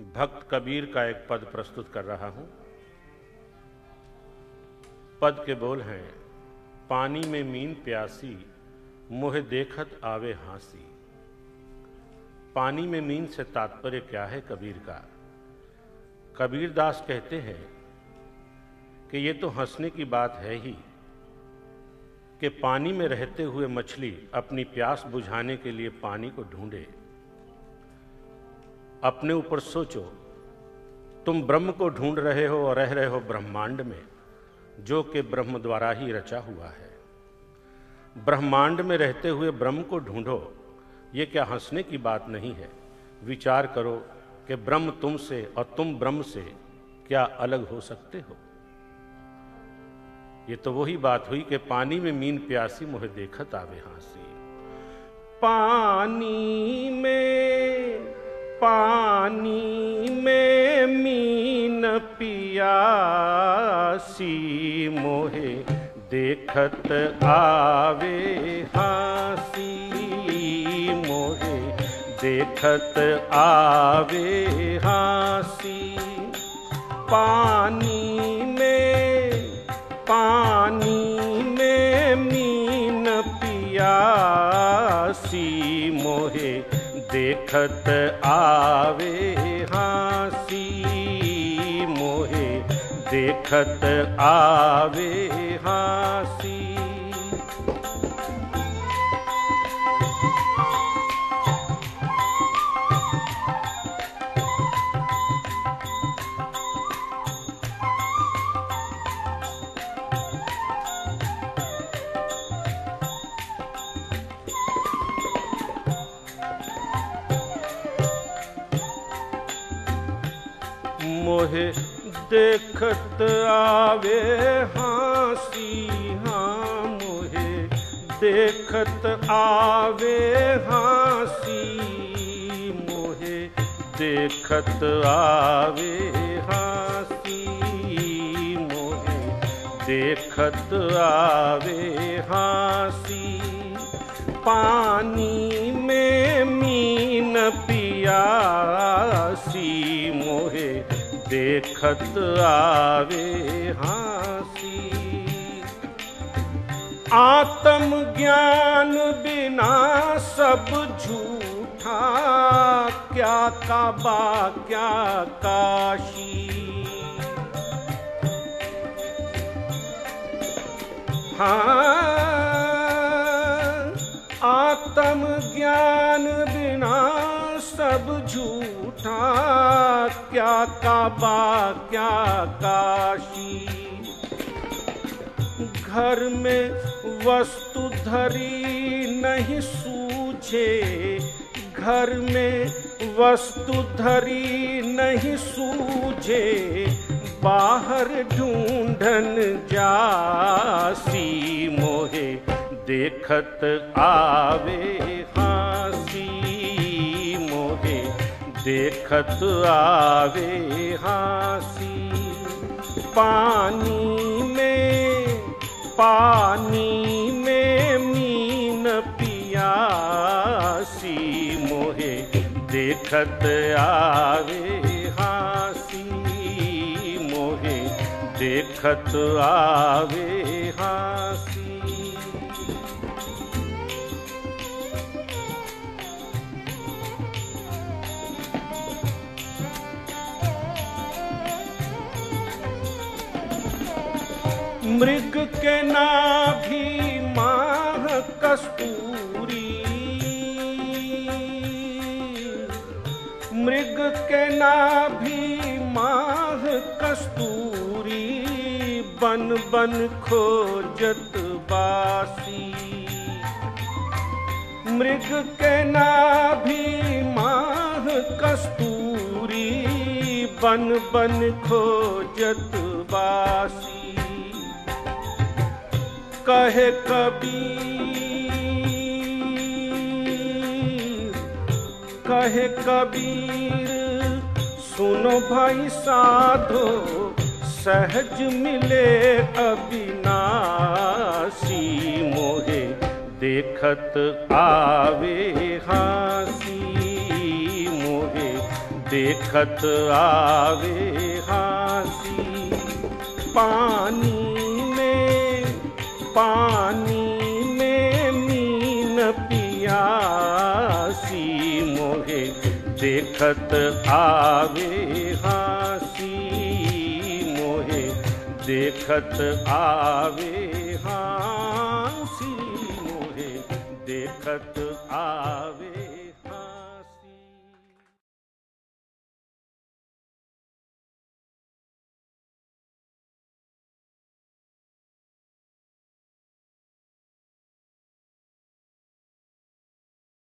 भक्त कबीर का एक पद प्रस्तुत कर रहा हूँ। पद के बोल हैं, पानी में मीन प्यासी, मुह देखत आवे हासी। पानी में मीन से तात्पर्य क्या है कबीर का? कबीर दास कहते हैं कि ये तो हंसने की बात है ही, कि पानी में रहते हुए मछली अपनी प्यास बुझाने के लिए पानी को ढूंढे। अपने ऊपर सोचो, तुम ब्रह्म को ढूंढ रहे हो और रह रहे हो ब्रह्मांड में, जो कि ब्रह्म द्वारा ही रचा हुआ है। ब्रह्मांड में रहते हुए ब्रह्म को ढूंढो, ये क्या हंसने की बात नहीं है। विचार करो कि ब्रह्म तुमसे और तुम ब्रह्म से क्या अलग हो सकते हो। ये तो वही बात हुई कि पानी में मीन प्यासी मुझे देखत आवे हासी। पानी में पानी में मीन पियासी मोहे देखत आवे हासी मोहे देखत आवे हासी। पानी में पानी में मीन पियासी मोहे देखत आवे हाँसी मोहे देखत आवे हासी मोहे देखत आवे हाँसी हाँ मोहे देखत आवे हासी मोहे देखत आवे हासी मोहे देखत आवे हासी पानी में मीन पियासी देखत आवे हासी। आत्म ज्ञान बिना सब झूठा, क्या काबा क्या काशी। हाँ आत्म ज्ञान बिना सब झूठा क्या काबा क्या काशी घर में वस्तु धरी नहीं सूझे। घर में वस्तु धरी नहीं सूझे। बाहर ढूंढन जासी, मोहे देखत आवे हासी। देखत आवे हासी। पानी में पानी में मीन पियासी। मोहे देखत आवे हासी। मोहे देखत आवे हासी। मृग के नाभि माह कस्तूरी। मृग के नाभि माह कस्तूरी, बन बन खोजत बासी। मृग के नाभि माह कस्तूरी, बन बन खोजत बासी। कहे कबीर कहे कबीर, सुनो भाई साधो, सहज मिले अविनाशी मोहे, देखत आवे हासी मोहे, देखत आवे हासी। पानी पानी में मीन पियासी मोहे देखत आवे हासी मोहे देखत आवे हासी।